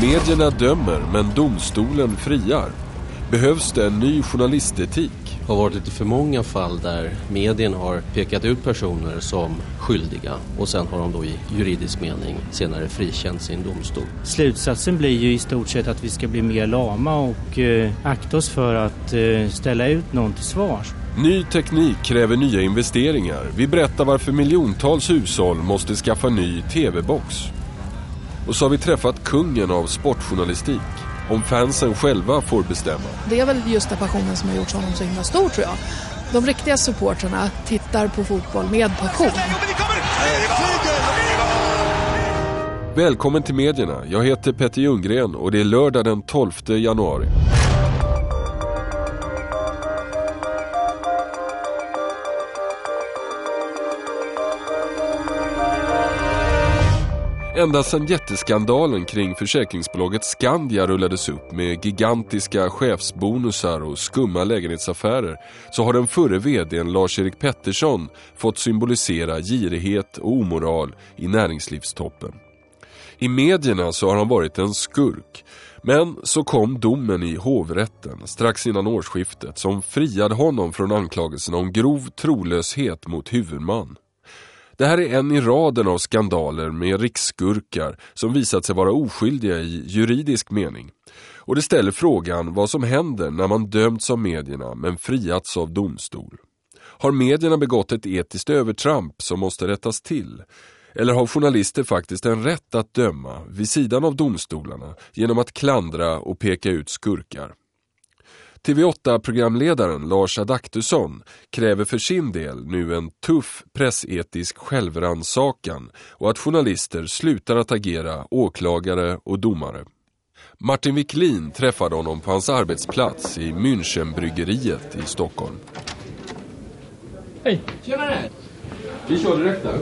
Medierna dömer men domstolen friar. Behövs det en ny journalistetik? Det har varit lite för många fall där medierna har pekat ut personer som skyldiga och sen har de då i juridisk mening senare frikänts i en domstol. Slutsatsen blir ju i stort sett att vi ska bli mer lama och eh, akta oss för att eh, ställa ut någon till svars. Ny teknik kräver nya investeringar. Vi berättar varför miljontals hushåll måste skaffa ny tv-box. Och så har vi träffat kungen av sportjournalistik. Om fansen själva får bestämma. Det är väl just den passionen som har gjort honom så himla stor tror jag. De riktiga supportrarna tittar på fotboll med passion. Välkommen till medierna. Jag heter Petter Ljunggren och det är lördag den 12 januari. Ända sedan jätteskandalen kring försäkringsbolaget Skandia rullades upp med gigantiska chefsbonusar och skumma lägenhetsaffärer så har den förre vdn Lars-Erik Pettersson fått symbolisera girighet och omoral i näringslivstoppen. I medierna så har han varit en skurk men så kom domen i hovrätten strax innan årsskiftet som friade honom från anklagelserna om grov trolöshet mot huvudman. Det här är en i raden av skandaler med riksskurkar som visat sig vara oskyldiga i juridisk mening. Och det ställer frågan vad som händer när man dömts av medierna men friats av domstol. Har medierna begått ett etiskt övertramp som måste rättas till? Eller har journalister faktiskt en rätt att döma vid sidan av domstolarna genom att klandra och peka ut skurkar? TV8-programledaren Lars Adaktusson kräver för sin del nu en tuff pressetisk självrannsakan och att journalister slutar att agera åklagare och domare. Martin Wiklin träffade honom på hans arbetsplats i Münchenbryggeriet i Stockholm. Hej! Tjenare! Vi kör direkt där.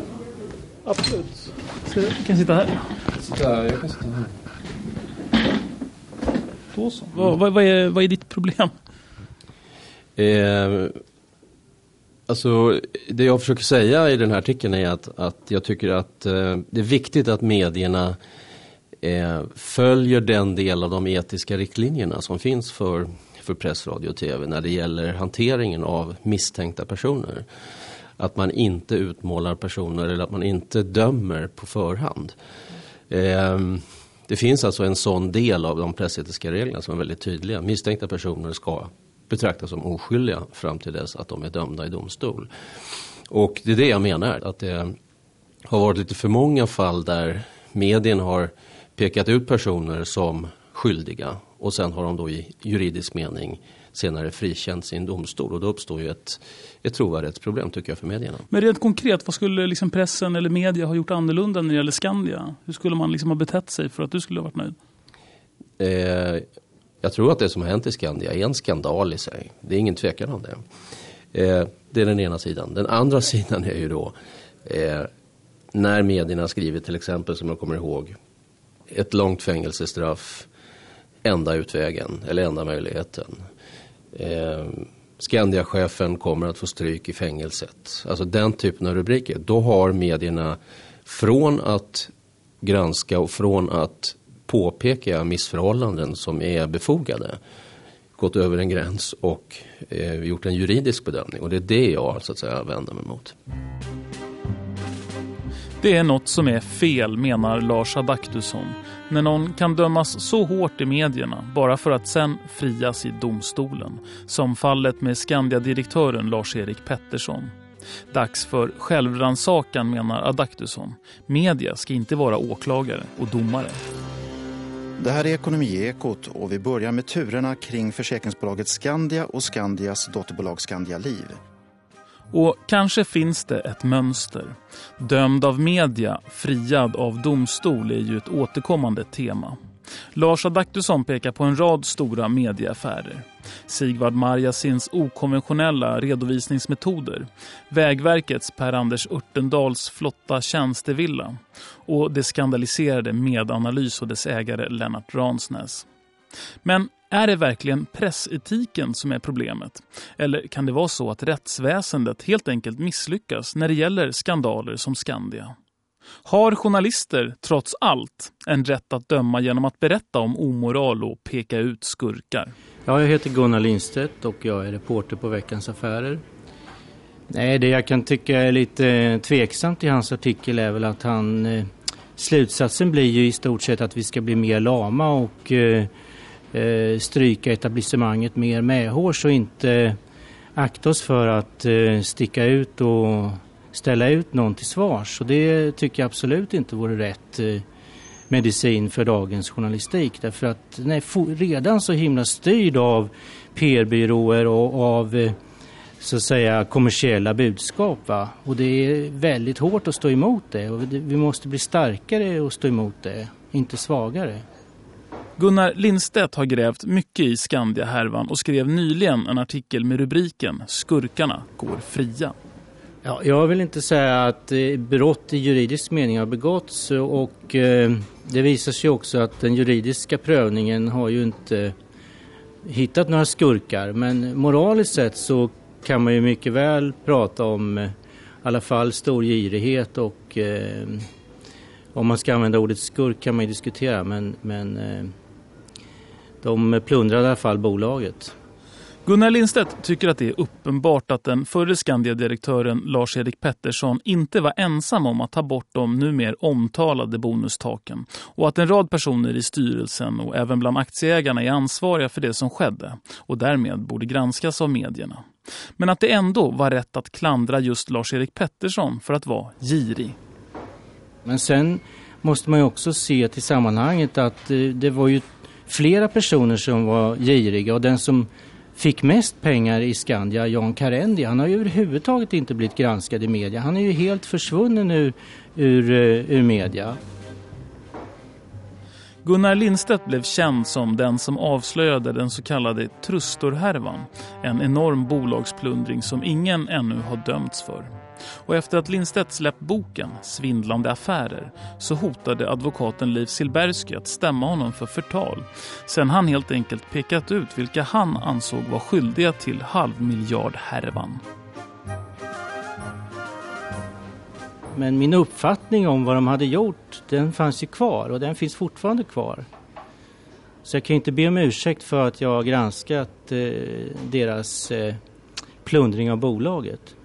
Absolut. Jag kan sitta här. Sitta här, jag kan sitta här. Då så. Vad, vad, vad, är, vad är ditt problem? Eh, alltså, det jag försöker säga i den här artikeln är att, att jag tycker att eh, det är viktigt att medierna eh, följer den del av de etiska riktlinjerna som finns för, för press, radio och tv när det gäller hanteringen av misstänkta personer. Att man inte utmålar personer eller att man inte dömer på förhand. Eh, det finns alltså en sån del av de pressetiska reglerna som är väldigt tydliga. Misstänkta personer ska betraktas som oskyldiga fram till dess att de är dömda i domstol. Och det är det jag menar, att det har varit lite för många fall där medien har pekat ut personer som skyldiga och sen har de då i juridisk mening senare frikänts i en domstol och då uppstår ju ett, ett trovärdighetsproblem tycker jag för medierna. Men rent konkret, vad skulle liksom pressen eller media ha gjort annorlunda när det gäller Skandia? Hur skulle man liksom ha betett sig för att du skulle ha varit nöjd? Eh, jag tror att det som har hänt i Skandia är en skandal i sig. Det är ingen tvekan om det. Eh, det är den ena sidan. Den andra sidan är ju då eh, när medierna skriver till exempel som jag kommer ihåg ett långt fängelsestraff enda utvägen eller enda möjligheten. Eh, Skandiachefen kommer att få stryk i fängelset. Alltså den typen av rubriker. Då har medierna från att granska och från att påpeka missförhållanden som är befogade gått över en gräns och eh, gjort en juridisk bedömning. Och det är det jag så att säga vänder mig mot. Det är något som är fel, menar Lars Adaktusson. När någon kan dömas så hårt i medierna bara för att sen frias i domstolen. Som fallet med Skandia-direktören Lars-Erik Pettersson. Dags för självrannsakan menar Adaktusson. Media ska inte vara åklagare och domare. Det här är Ekonomiekot och vi börjar med turerna kring försäkringsbolaget Skandia och Skandias dotterbolag Skandia Liv. Och kanske finns det ett mönster. Dömd av media, friad av domstol är ju ett återkommande tema. Lars Adaktusson pekar på en rad stora medieaffärer. Sigvard Marjasins okonventionella redovisningsmetoder, Vägverkets Per-Anders Örtendals flotta tjänstevilla och det skandaliserade Medanalys och dess ägare Lennart Ransnäs. Men är det verkligen pressetiken som är problemet? Eller kan det vara så att rättsväsendet helt enkelt misslyckas när det gäller skandaler som Skandia? Har journalister, trots allt, en rätt att döma genom att berätta om omoral och peka ut skurkar? Ja, jag heter Gunnar Lindstedt och jag är reporter på Veckans Affärer. Nej, det jag kan tycka är lite eh, tveksamt i hans artikel är väl att han... Eh, slutsatsen blir ju i stort sett att vi ska bli mer lama och eh, eh, stryka etablissemanget mer medhårs och inte akta oss för att eh, sticka ut och ställa ut någon till svars. Så det tycker jag absolut inte vore rätt eh, medicin för dagens journalistik. Därför att den är redan så himla styrd av PR-byråer och av eh, så att säga kommersiella budskap. Va? Och det är väldigt hårt att stå emot det. Och vi måste bli starkare och stå emot det, inte svagare. Gunnar Lindstedt har grävt mycket i Skandia-härvan och skrev nyligen en artikel med rubriken Skurkarna går fria. Ja, jag vill inte säga att eh, brott i juridisk mening har begåtts och eh, det visar sig också att den juridiska prövningen har ju inte hittat några skurkar men moraliskt sett så kan man ju mycket väl prata om eh, i alla fall stor girighet och om man ska använda ordet skurk kan man ju diskutera men, men de plundrade i alla fall bolaget. Gunnar Lindstedt tycker att det är uppenbart att den förre Skandia-direktören Lars-Erik Pettersson inte var ensam om att ta bort de numera omtalade bonustaken och att en rad personer i styrelsen och även bland aktieägarna är ansvariga för det som skedde och därmed borde granskas av medierna. Men att det ändå var rätt att klandra just Lars-Erik Pettersson för att vara girig. Men sen måste man ju också se till sammanhanget att eh, det var ju flera personer som var giriga och den som fick mest pengar i Skandia, Jan Karendi, han har ju överhuvudtaget inte blivit granskad i media. Han är ju helt försvunnen ur, ur, eh, ur media. Gunnar Lindstedt blev känd som den som avslöjade den så kallade Trustorhärvan, en enorm bolagsplundring som ingen ännu har dömts för. Och efter att Lindstedt släppt boken Svindlande affärer så hotade advokaten Liv Silbersky att stämma honom för förtal. Sen han helt enkelt pekat ut vilka han ansåg var skyldiga till halvmiljardhärvan. Men min uppfattning om vad de hade gjort, den fanns ju kvar och den finns fortfarande kvar. Så jag kan inte be om ursäkt för att jag har granskat eh, deras eh, plundring av bolaget.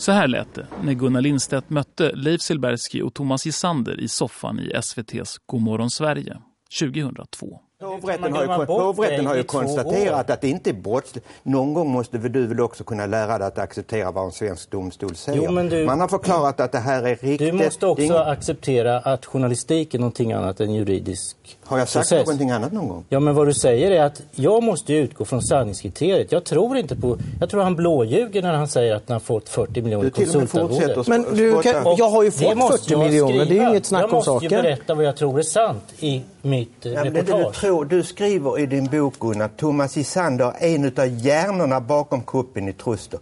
Så här lät det när Gunnar Lindstedt mötte Leif Silbersky och Thomas Gisander i soffan i SVTs Godmorgon Sverige 2002. Hovrätten har ju, hovrätten har ju konstaterat att det inte är brottsligt. Någon gång måste du väl också kunna lära dig att acceptera vad en svensk domstol säger. Jo, du, Man har förklarat att det här är riktigt. Du måste också acceptera att journalistik är någonting annat än juridisk Har jag sagt process. någonting annat någon gång? Ja, men vad du säger är att jag måste utgå från sanningskriteriet. Jag tror inte på... Jag tror han blåljuger när han säger att han har fått 40 miljoner konsultarvoden. Men du kan, jag har ju fått 40 miljoner, det är ju inget snack om saken. Jag måste ju berätta vad jag tror är sant i mitt eh, ja, reportage tror, du skriver i din bok Gunnar, Thomas Isander är en av hjärnorna bakom kuppen i Truster.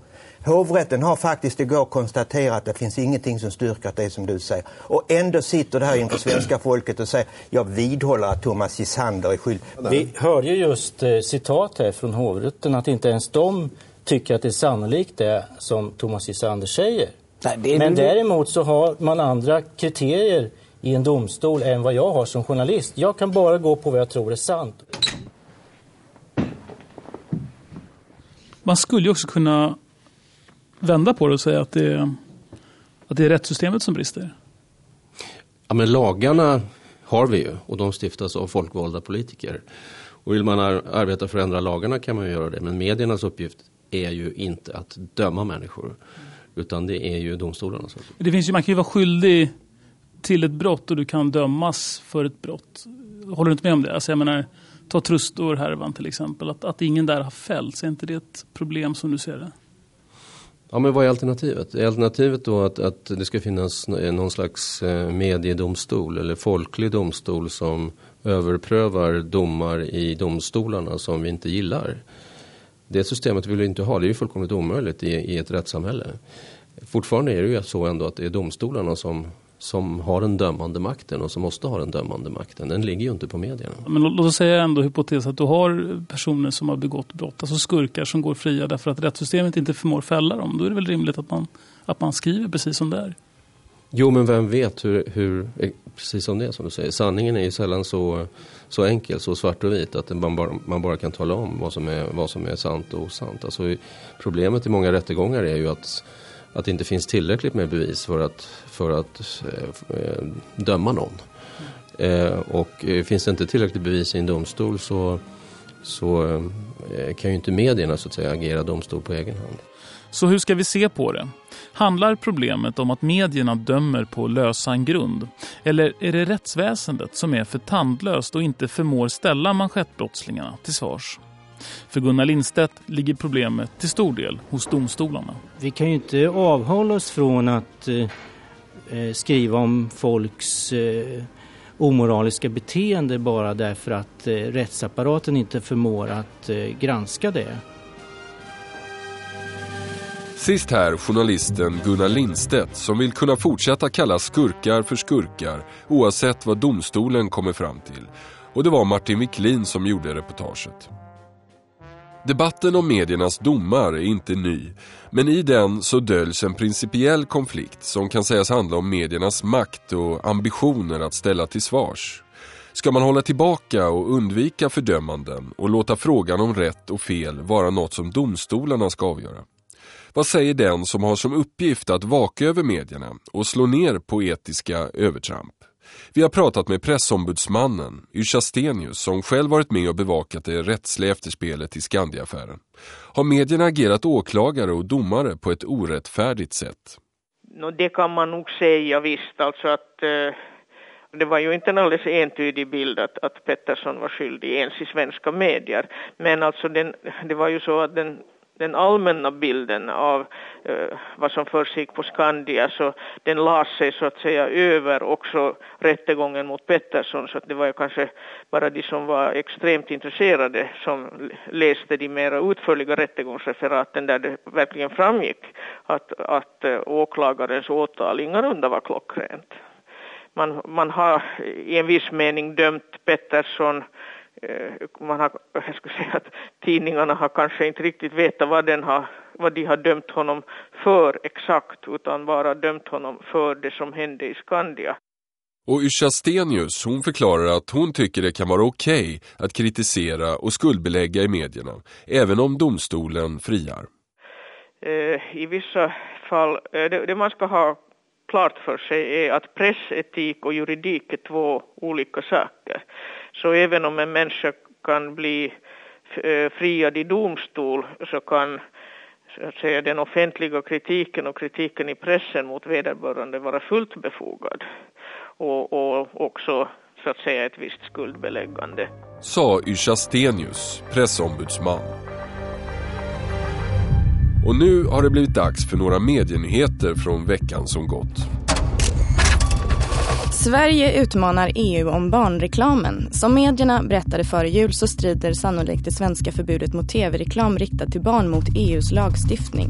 Hovrätten har faktiskt igår konstaterat att det finns ingenting som styrker det som du säger. Och ändå sitter det här inför svenska folket och säger jag vidhåller att Thomas Isander är skyldig. Vi hörde ju just eh, citat här från hovrätten att inte ens de tycker att det är sannolikt det som Thomas Isander säger. Nej, Men däremot så har man andra kriterier i en domstol än vad jag har som journalist. Jag kan bara gå på vad jag tror är sant. Man skulle ju också kunna vända på det och säga att det är, att det är rättssystemet som brister. Ja, men lagarna har vi ju och de stiftas av folkvalda politiker. Och vill man arbeta för att ändra lagarna kan man ju göra det. Men mediernas uppgift är ju inte att döma människor. Utan det är ju domstolarnas uppgift. Det finns ju, man kan ju vara skyldig till ett brott och du kan dömas för ett brott. Håller du inte med om det? Alltså jag menar, ta Trustor-härvan till exempel. Att, att ingen där har fällts, är inte det ett problem som du ser det? Ja, men vad är alternativet? Är alternativet då att, att det ska finnas eh, någon slags eh, mediedomstol eller folklig domstol som överprövar domar i domstolarna som vi inte gillar? Det systemet vill vi inte ha, det är ju fullkomligt omöjligt i, i ett rättssamhälle. Fortfarande är det ju så ändå att det är domstolarna som som har den dömande makten och som måste ha den dömande makten. Den ligger ju inte på medierna. Men låt oss säga ändå hypotes att du har personer som har begått brott, alltså skurkar som går fria därför att rättssystemet inte förmår fälla dem. Då är det väl rimligt att man, att man skriver precis som det är. Jo, men vem vet hur, hur, eh, precis som det som du säger, sanningen är ju sällan så, så enkel, så svart och vit att man bara, man bara kan tala om vad som är, vad som är sant och osant. Alltså, problemet i många rättegångar är ju att, att det inte finns tillräckligt med bevis för att, för att eh, eh, döma någon. Eh, och eh, finns det inte tillräckligt bevis i en domstol så, så eh, kan ju inte medierna så att säga agera domstol på egen hand. Så hur ska vi se på det? Handlar problemet om att medierna dömer på lösan grund? Eller är det rättsväsendet som är för tandlöst och inte förmår ställa manschettbrottslingarna till svars? För Gunnar Lindstedt ligger problemet till stor del hos domstolarna. Vi kan ju inte avhålla oss från att eh, eh skriva om folks eh, omoraliska beteende bara därför att eh, rättsapparaten inte förmår att eh, granska det. Sist här journalisten Gunnar Lindstedt som vill kunna fortsätta kalla skurkar för skurkar oavsett vad domstolen kommer fram till. Och det var Martin Wiklin som gjorde reportaget. Debatten om mediernas domar är inte ny, men i den så döljs en principiell konflikt som kan sägas handla om mediernas makt och ambitioner att ställa till svars. Ska man hålla tillbaka och undvika fördömanden och låta frågan om rätt och fel vara något som domstolarna ska avgöra? Vad säger den som har som uppgift att vaka över medierna och slå ner på etiska övertramp? Vi har pratat med pressombudsmannen Yrsa Stenius som själv varit med och bevakat det rättsliga efterspelet i Skandiaffären. Har medierna agerat åklagare och domare på ett orättfärdigt sätt? No, det kan man nog säga visst, alltså att eh, det var ju inte en alldeles entydig bild att, att Pettersson var skyldig ens i svenska medier. Men alltså den, det var ju så att den den allmänna bilden av eh, vad som försiggick på Skandia så den las sig så att säga över också rättegången mot Pettersson så att det var ju kanske bara de som var extremt intresserade som läste de mera utförliga rättegångsreferaten där det verkligen framgick att, att eh, åklagarens åtal ingalunda var klockrent. Man, man har i en viss mening dömt Pettersson Eh, man har, jag skulle säga att tidningarna har kanske inte riktigt vetat vad, den har, vad de har dömt honom för exakt, utan bara dömt honom för det som hände i Skandia. Och Yrsa Stenius, hon förklarar att hon tycker det kan vara okej okay att kritisera och skuldbelägga i medierna, även om domstolen friar. Eh, I vissa fall, eh, det, det man ska ha klart för sig är att pressetik och juridik är två olika saker. Så även om en människa kan bli eh, friad i domstol så kan så att säga, den offentliga kritiken och kritiken i pressen mot vederbörande vara fullt befogad och, och också så att säga ett visst skuldbeläggande. Sa Yrsa Stenius, pressombudsman. Och nu har det blivit dags för några medienyheter från veckan som gått. Sverige utmanar EU om barnreklamen. Som medierna berättade före jul så strider sannolikt det svenska förbudet mot tv-reklam riktad till barn mot EUs lagstiftning.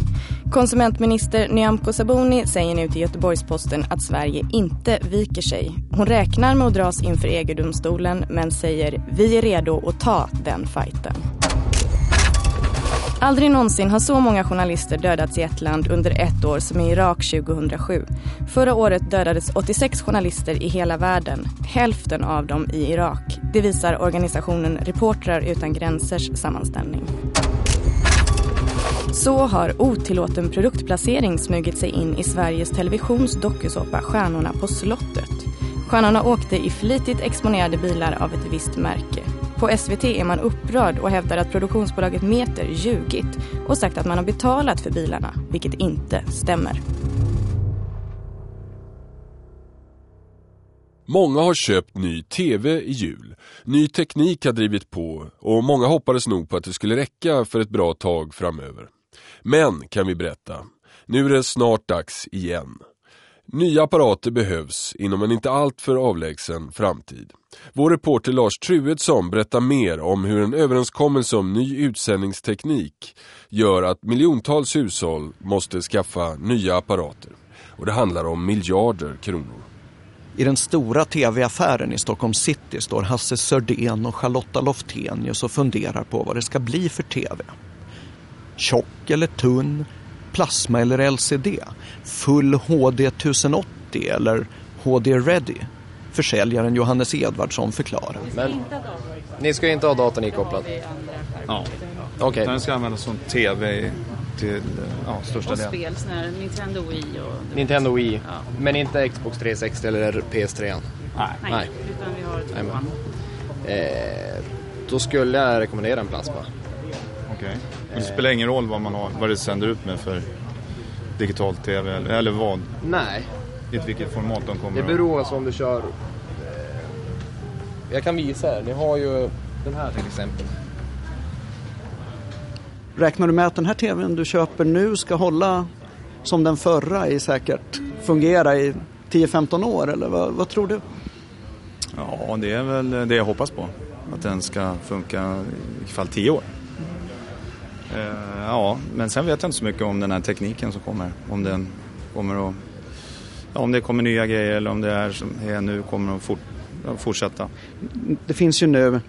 Konsumentminister Nyamko Sabuni säger nu till Göteborgsposten att Sverige inte viker sig. Hon räknar med att dras inför EG-domstolen men säger vi är redo att ta den fighten. Aldrig någonsin har så många journalister dödats i ett land under ett år som i Irak 2007. Förra året dödades 86 journalister i hela världen, hälften av dem i Irak. Det visar organisationen Reportrar utan gränsers sammanställning. Så har otillåten produktplacering smugit sig in i Sveriges Televisions dokusåpa Stjärnorna på slottet. Stjärnorna åkte i flitigt exponerade bilar av ett visst märke. På SVT är man upprörd och hävdar att produktionsbolaget Meter ljugit och sagt att man har betalat för bilarna, vilket inte stämmer. Många har köpt ny tv i jul. Ny teknik har drivit på och många hoppades nog på att det skulle räcka för ett bra tag framöver. Men, kan vi berätta, nu är det snart dags igen. Nya apparater behövs inom en inte alltför avlägsen framtid. Vår reporter Lars Truedsson berättar mer om hur en överenskommelse om ny utsändningsteknik gör att miljontals hushåll måste skaffa nya apparater. Och det handlar om miljarder kronor. I den stora tv-affären i Stockholm city står Hasse Sördén och Charlotta Loftenius och funderar på vad det ska bli för tv. Tjock eller tunn, plasma eller LCD, full HD 1080 50 eller HD Ready. Försäljaren Johannes Edvardsson förklarar. Men ni ska inte ha datorn ikopplad? Ja. Okay. Den ska användas som TV till ja, största delen. Och spel, sån här Nintendo Wii och... Nintendo Wii, ja. men inte Xbox 360 eller PS3? Nej. Nej, utan vi har tvåan. Eh, då skulle jag rekommendera en plasma. Okej. Okay. Men det spelar ingen roll vad, man har, vad det sänder ut med för digital TV eller, eller vad? Nej. I vilket format de kommer? Det beror alltså om du kör... Jag kan visa er. Ni har ju den här till exempel. Räknar du med att den här TVn du köper nu ska hålla som den förra i säkert fungera i 10-15 år eller vad, vad, tror du? Ja, det är väl det jag hoppas på. Att den ska funka i fall 10 år. Eh, ja, men sen vet jag inte så mycket om den här tekniken som kommer. Om den kommer att... Ja, om det kommer nya grejer eller om det är som är nu kommer att fort, fortsätta. Det finns ju nu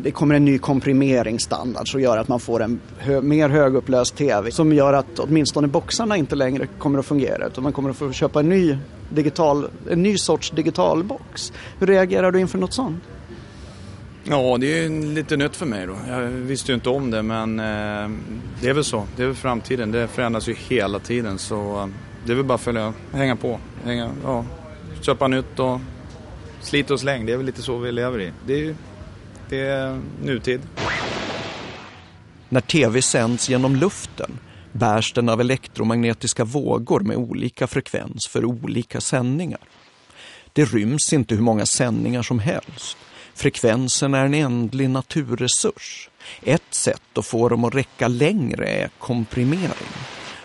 det kommer en ny komprimeringsstandard som gör att man får en hö mer högupplöst tv som gör att åtminstone boxarna inte längre kommer att fungera utan man kommer att få köpa en ny, digital, en ny sorts digital box. Hur reagerar du inför något sånt? Ja, det är lite nytt för mig då. Jag visste ju inte om det men eh, det är väl så. Det är väl framtiden. Det förändras ju hela tiden så eh, det är väl bara att följa, hänga på. Hänga, ja, köpa nytt och slit och släng. Det är väl lite så vi lever i. Det är det är nutid. När tv sänds genom luften bärs den av elektromagnetiska vågor med olika frekvens för olika sändningar. Det ryms inte hur många sändningar som helst. Frekvensen är en ändlig naturresurs. Ett sätt att få dem att räcka längre är komprimering.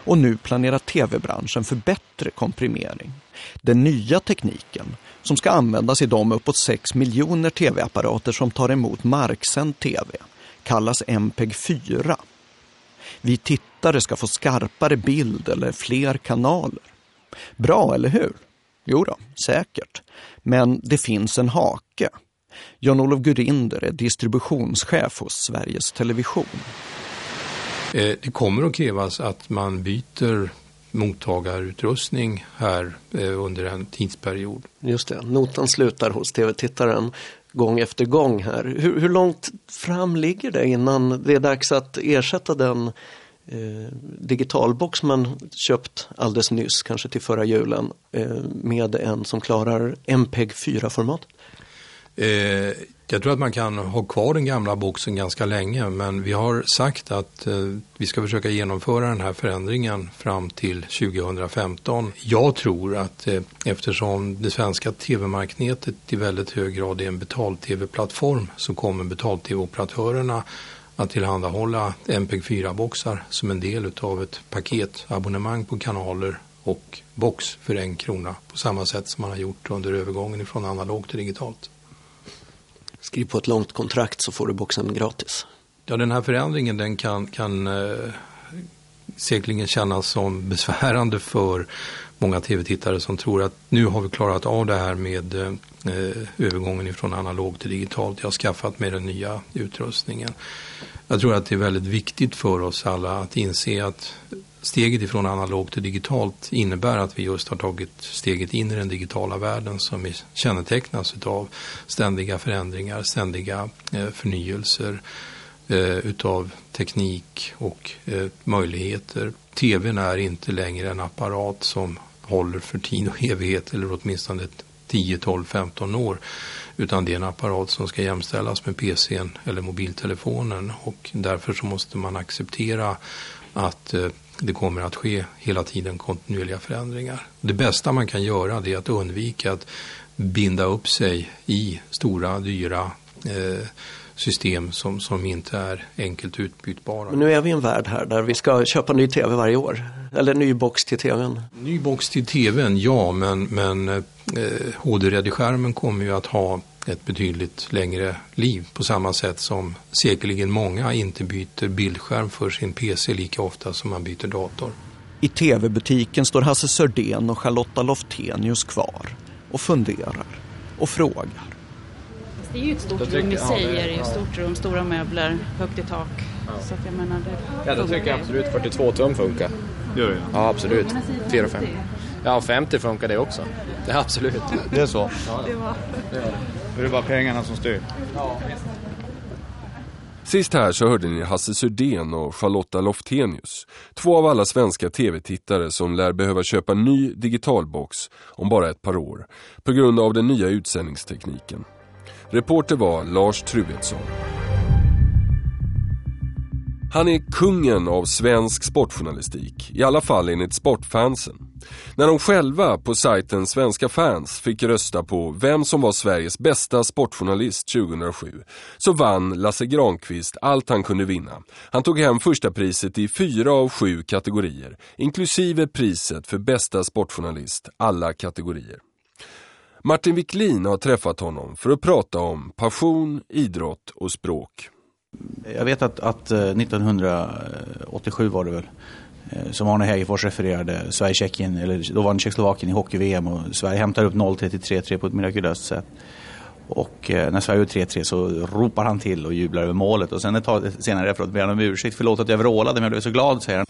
Och nu planerar tv-branschen för bättre komprimering. Den nya tekniken som ska användas i de uppåt 6 miljoner tv-apparater som tar emot marksänd tv kallas MPEG 4. Vi tittare ska få skarpare bild eller fler kanaler. Bra, eller hur? Jo då, säkert. Men det finns en hake. Jan-Olof Gurinder är distributionschef hos Sveriges Television. Eh, det kommer att krävas att man byter mottagarutrustning här eh, under en tidsperiod. Just det, notan slutar hos tv-tittaren gång efter gång här. Hur, hur, långt fram ligger det innan det är dags att ersätta den eh, digitalbox man köpt alldeles nyss, kanske till förra julen, eh, med en som klarar MPEG 4-format? Eh, jag tror att man kan ha kvar den gamla boxen ganska länge men vi har sagt att eh, vi ska försöka genomföra den här förändringen fram till 2015. Jag tror att eh, eftersom det svenska tv-marknätet i väldigt hög grad är en betal-tv-plattform så kommer betal-tv-operatörerna att tillhandahålla MPEG 4-boxar som en del av ett paketabonnemang på kanaler och box för en krona på samma sätt som man har gjort under övergången från analogt till digitalt. Skriv på ett långt kontrakt så får du boxen gratis. Ja, den här förändringen den kan, kan eh, säkerligen kännas som besvärande för många tv-tittare som tror att nu har vi klarat av det här med eh, övergången från analog till digitalt. Jag har skaffat mig den nya utrustningen. Jag tror att det är väldigt viktigt för oss alla att inse att steget ifrån analogt till digitalt innebär att vi just har tagit steget in i den digitala världen som kännetecknas av ständiga förändringar, ständiga eh, förnyelser eh, utav teknik och eh, möjligheter. TVn är inte längre en apparat som håller för tid och evighet eller åtminstone 10, 12, 15 år utan det är en apparat som ska jämställas med PCn eller mobiltelefonen och därför så måste man acceptera att det kommer att ske hela tiden kontinuerliga förändringar. Det bästa man kan göra är att undvika att binda upp sig i stora, dyra eh, system som, som inte är enkelt utbytbara. Men nu är vi i en värld här där vi ska köpa ny tv varje år. Eller ny box till tvn. Ny box till tvn, ja, men, men eh, HD-rediskärmen kommer ju att ha ett betydligt längre liv på samma sätt som säkerligen många inte byter bildskärm för sin PC lika ofta som man byter dator. I tv-butiken står Hasse Sördén och Charlotta Loftenius kvar och funderar och frågar. Det är ju ett stort rum i sig, är det ju stort rum, stora möbler, högt i tak. Ja. Så att jag menar, det ja, då tycker jag absolut 42 tum funkar. Gör det? Ja, absolut. 4 och 5. Ja, 50 funkar det också. Det är absolut. Det är så? Ja, det var det. Är det. är bara pengarna som styr. Sist här så hörde ni Hasse Sudén och Charlotta Loftenius. Två av alla svenska tv-tittare som lär behöva köpa ny digitalbox om bara ett par år på grund av den nya utsändningstekniken. Reporter var Lars Truvetsson. Han är kungen av svensk sportjournalistik, i alla fall enligt sportfansen. När de själva på sajten Svenska fans fick rösta på vem som var Sveriges bästa sportjournalist 2007 så vann Lasse Granqvist allt han kunde vinna. Han tog hem första priset i fyra av sju kategorier, inklusive priset för bästa sportjournalist, alla kategorier. Martin Wiklin har träffat honom för att prata om passion, idrott och språk. Jag vet att, att 1987 eh, var det väl eh, som Arne Hägerfors refererade, Sverige-Tjeckien, eller då var det Tjeckoslovakien i hockey-VM och Sverige hämtar upp 0-33 på ett mirakulöst sätt. Och eh, när Sverige gör 3-3 så ropar han till och jublar över målet och sen ett tag senare efteråt ber han om ursäkt. Förlåt att jag vrålade men jag blev så glad, säger han.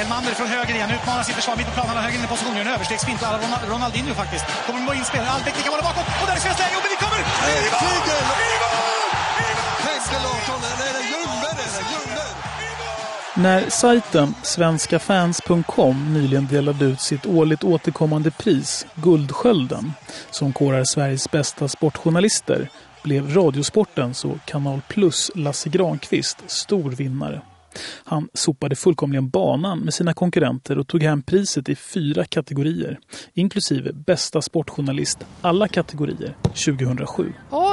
Elmander från höger igen, utmanar sitt försvar mitt på planen, höger in i position, gör en överstegsfint alla Ronaldinho faktiskt. Kommer in spelare, Albeck kan vara bakom och där är svenskt läge och vi kommer! I mål! När sajten svenskafans.com nyligen delade ut sitt årligt återkommande pris, Guldskölden, som korar Sveriges bästa sportjournalister, blev Radiosportens och Kanal Plus Lasse Granqvist stor vinnare. Han sopade fullkomligen banan med sina konkurrenter och tog hem priset i fyra kategorier, inklusive bästa sportjournalist alla kategorier 2007.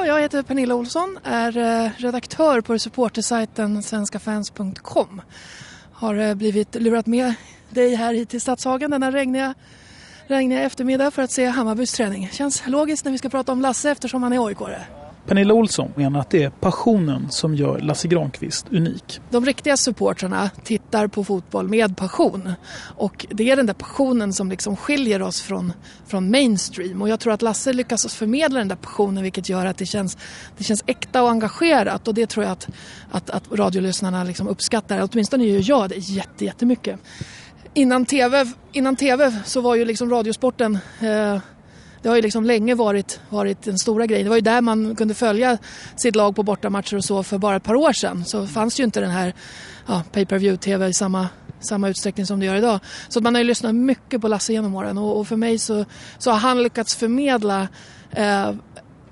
Jag heter Pernilla Olsson, är eh, redaktör på supportersajten svenskafans.com. Har eh, blivit lurat med dig här hit till Stadshagen denna regniga regniga eftermiddag för att se Hammarbys träning. Känns logiskt när vi ska prata om Lasse eftersom han är oik -are. Pernilla Olsson menar att det är passionen som gör Lasse Granqvist unik. De riktiga supportrarna tittar på fotboll med passion och det är den där passionen som liksom skiljer oss från, från mainstream och jag tror att Lasse lyckas förmedla den där passionen vilket gör att det känns, det känns äkta och engagerat och det tror jag att, att, att radiolyssnarna liksom uppskattar. Åtminstone gör jag det jätte, jättemycket. Innan TV, innan TV så var ju liksom radiosporten eh, det har ju liksom länge varit, varit den stora grejen. Det var ju där man kunde följa sitt lag på bortamatcher och så för bara ett par år sedan. Så fanns ju inte den här ja, pay per view tv i samma, samma utsträckning som det gör idag. Så man har ju lyssnat mycket på Lasse genom åren och, och för mig så, så har han lyckats förmedla eh,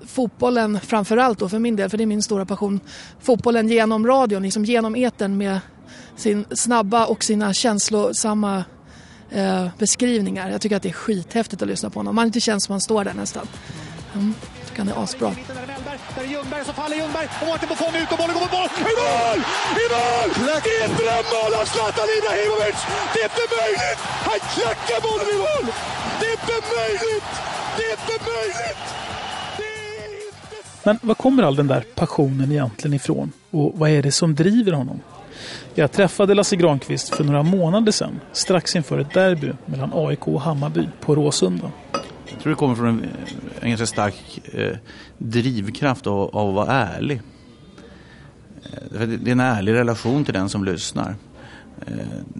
fotbollen framförallt då för min del, för det är min stora passion, fotbollen genom radion, liksom genom eten med sin snabba och sina känslosamma eh, beskrivningar. Jag tycker att det är skithäftigt att lyssna på honom. Man inte känns som man står där nästan. Mm, jag tycker han är asbra. Där är Ljungberg, så faller Ljungberg och Martin Buffon ut och bollen går på mål. I mål! I mål! Det är ett drömmål av Zlatan Ibrahimovic! Det är inte möjligt! Han klackar bollen i mål! Det är inte möjligt! Det är inte möjligt! Men var kommer all den där passionen egentligen ifrån? Och vad är det som driver honom? Jag träffade Lasse Granqvist för några månader sedan, strax inför ett derby mellan AIK och Hammarby på Råsunda. Jag tror det kommer från en, eh, en ganska stark eh, drivkraft av, av, att vara ärlig. Eh, det är en ärlig relation till den som lyssnar. Eh,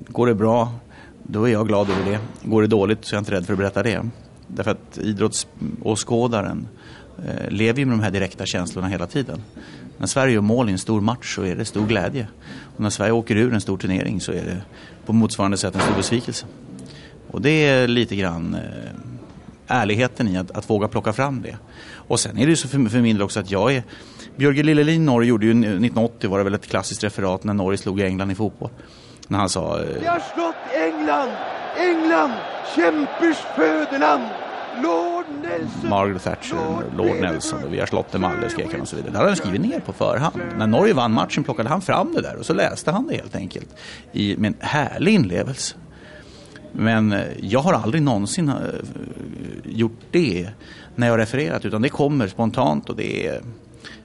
går det bra, då är jag glad över det. Går det dåligt så är jag inte rädd för att berätta det. Därför att idrottsåskådaren eh, lever ju med de här direkta känslorna hela tiden. När Sverige gör mål i en stor match så är det stor glädje. Och när Sverige åker ur en stor turnering så är det på motsvarande sätt en stor besvikelse. Och det är lite grann eh, ärligheten i att, att våga plocka fram det. Och sen är det ju så för, för min del också att jag är... Björge Lillelin Norge gjorde ju 1980 var det väl ett klassiskt referat när Norge slog England i fotboll. När han sa... Eh, Vi har slått England! England! Kämpers födeland! Lord Nelson! Margaret Thatcher, Lord, Lord Nelson och vi har slått dem alla, skrek han och så vidare. Det hade han skrivit ner på förhand. När Norge vann matchen plockade han fram det där och så läste han det helt enkelt. I, med en härlig inlevelse. Men eh, jag har aldrig någonsin eh, gjort det när jag refererat utan det kommer spontant och det är,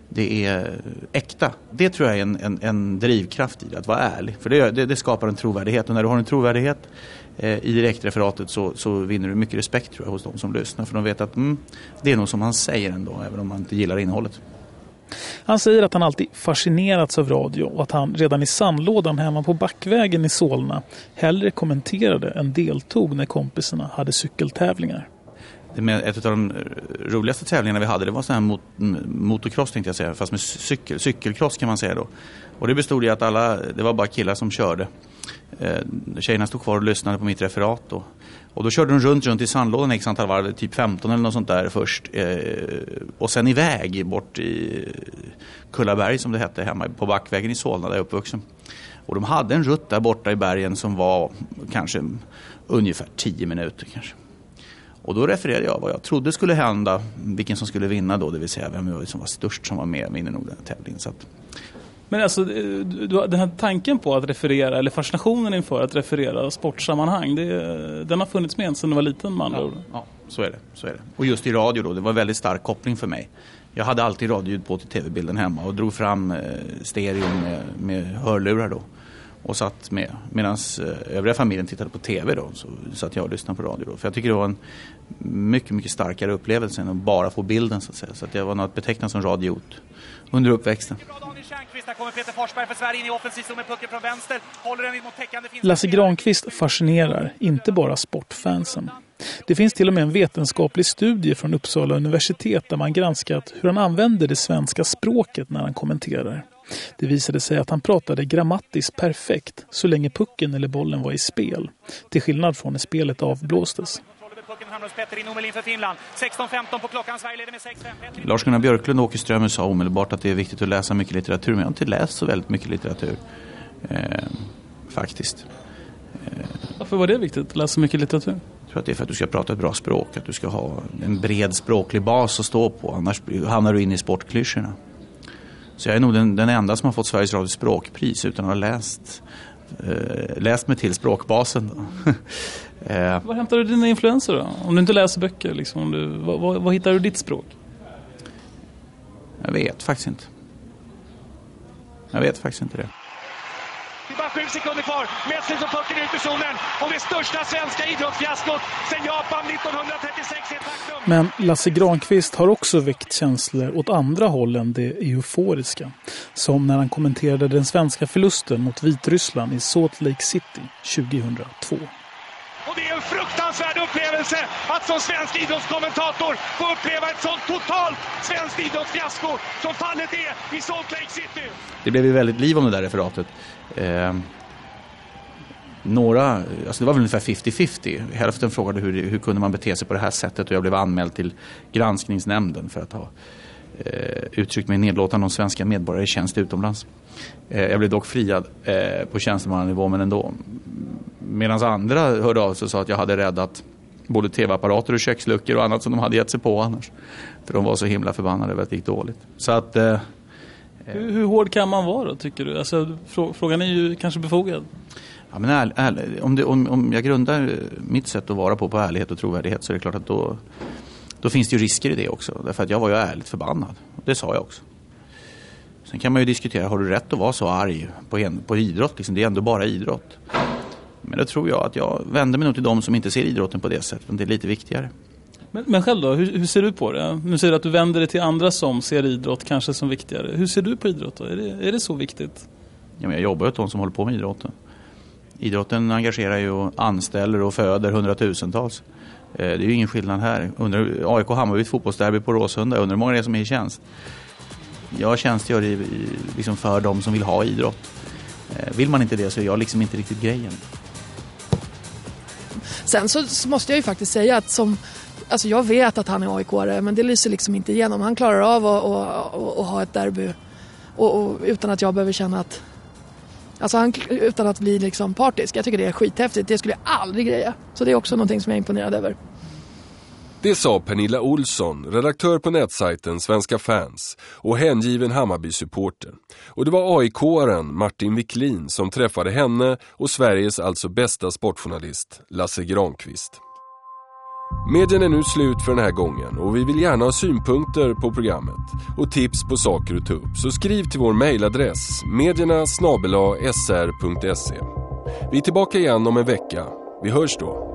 det är äkta. Det tror jag är en, en, en drivkraft i det, att vara ärlig. För det, det, det skapar en trovärdighet och när du har en trovärdighet i direktreferatet så, så vinner du mycket respekt tror jag, hos de som lyssnar. För de vet att mm, det är nog som han säger ändå, även om man inte gillar innehållet. Han säger att han alltid fascinerats av radio och att han redan i sandlådan hemma på Backvägen i Solna hellre kommenterade än deltog när kompisarna hade cykeltävlingar. Ett av de roligaste tävlingarna vi hade det var sån här mot, motocross tänkte jag säga, fast med cykel, cykelcross kan man säga då. Och det bestod i att alla, det var bara killar som körde. Eh, tjejerna stod kvar och lyssnade på mitt referat då. Och då körde de runt, runt i sandlådan x antal varv, typ 15 eller något sånt där först. Eh, och sen iväg bort i Kullaberg som det hette hemma på Backvägen i Solna där jag är uppvuxen. Och de hade en rutt där borta i bergen som var kanske ungefär 10 minuter kanske. Och då refererade jag vad jag trodde skulle hända, vilken som skulle vinna då, det vill säga vem som var störst som var med vinner nog den här tävlingen. Så att, men alltså, den här tanken på att referera, eller fascinationen inför att referera sportsammanhang, det, den har funnits med sedan du var liten man. Ja, ja, så är det. Så är det. Och just i radio då, det var en väldigt stark koppling för mig. Jag hade alltid radioljud på till tv-bilden hemma och drog fram eh, stereon med, med hörlurar då. Och satt med, medan eh, övriga familjen tittade på tv då, så satt jag och lyssnade på radio då. För jag tycker det var en mycket, mycket starkare upplevelse än att bara få bilden så att säga. Så att jag var något betecknat som radiot under uppväxten. Lasse Granqvist fascinerar inte bara sportfansen. Det finns till och med en vetenskaplig studie från Uppsala universitet där man granskat hur han använder det svenska språket när han kommenterar. Det visade sig att han pratade grammatiskt perfekt så länge pucken eller bollen var i spel. Till skillnad från när spelet avblåstes. Lars-Gunnar Björklund och Åke Strömmer sa omedelbart att det är viktigt att läsa mycket litteratur. Men jag har inte läst så väldigt mycket litteratur. Eh, faktiskt. Eh. Varför var det viktigt att läsa mycket litteratur? Jag tror att det är för att du ska prata ett bra språk. Att du ska ha en bred språklig bas att stå på. Annars hamnar du in i sportklyschorna. Så jag är nog den, den enda som har fått Sveriges Radios språkpris utan att ha läst, eh, läst mig till språkbasen. eh. Var hämtar du dina influenser då? Om du inte läser böcker, liksom, du, vad, vad, vad hittar du ditt språk? Jag vet faktiskt inte. Jag vet faktiskt inte det. Det är bara sju sekunder kvar. Messi som pucken ut ur zonen. Och det största svenska idrottsfiaskot sedan Japan 1936 är ett faktum. Men Lasse Granqvist har också väckt känslor åt andra håll än det euforiska. Som när han kommenterade den svenska förlusten mot Vitryssland i Salt Lake City 2002. Och det är en fruktansvärd upplevelse att som svensk idrottskommentator få uppleva ett sånt totalt svenskt idrottsfiasko som fallet är i Salt Lake City. Det blev ju väldigt liv om det där referatet. Eh, några, alltså det var väl ungefär 50-50. Hälften frågade hur, hur kunde man bete sig på det här sättet och jag blev anmäld till granskningsnämnden för att ha uttryckt mig nedlåtande om svenska medborgare i tjänst utomlands. Eh, jag blev dock friad eh, på tjänstemannanivå men ändå. Medan andra hörde av sig och sa att jag hade räddat både tv-apparater och köksluckor och annat som de hade gett sig på annars. För de var så himla förbannade över att det gick dåligt. Så att eh, hur, hur, hård kan man vara då, tycker du? Alltså, frågan är ju kanske befogad. Ja, men är, är, om, det, om, om jag grundar mitt sätt att vara på på ärlighet och trovärdighet så är det klart att då, då finns det ju risker i det också. Därför att jag var ju ärligt förbannad. Det sa jag också. Sen kan man ju diskutera, har du rätt att vara så arg på, en, på idrott? Liksom, det är ändå bara idrott. Men då tror jag att jag vänder mig nog till de som inte ser idrotten på det sättet. Det är lite viktigare. Men, men själv då, hur, hur, ser du på det? Nu säger du att du vänder dig till andra som ser idrott kanske som viktigare. Hur ser du på idrott då? Är det, är det så viktigt? Ja, men jag jobbar åt de som håller på med idrotten. Idrotten engagerar ju och anställer och föder hundratusentals. Eh, det är ju ingen skillnad här. Under AIK Hammarby ett fotbollsderby på Råsunda. jag Undrar hur många det är som är i tjänst. Jag tjänstgör i, liksom för de som vill ha idrott. Eh, vill man inte det så är jag liksom inte riktigt grejen. Sen så, så måste jag ju faktiskt säga att som Alltså jag vet att han är aik men det lyser liksom inte igenom. Han klarar av att, att, att, att ha ett derby och, och, utan att jag behöver känna att... Alltså han, utan att bli liksom partisk. Jag tycker det är skithäftigt. Det skulle jag aldrig greja. Så det är också någonting som jag är imponerad över. Det sa Pernilla Olsson, redaktör på nätsajten Svenska fans och hängiven Hammarby-supporter. Och det var AIK-aren Martin Wiklin som träffade henne och Sveriges alltså bästa sportjournalist Lasse Granqvist. Medien är nu slut för den här gången och vi vill gärna ha synpunkter på programmet och tips på saker att ta upp. Så skriv till vår mejladress medierna sr.se. Vi är tillbaka igen om en vecka. Vi hörs då.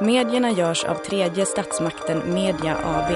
Medierna görs av tredje statsmakten Media AB.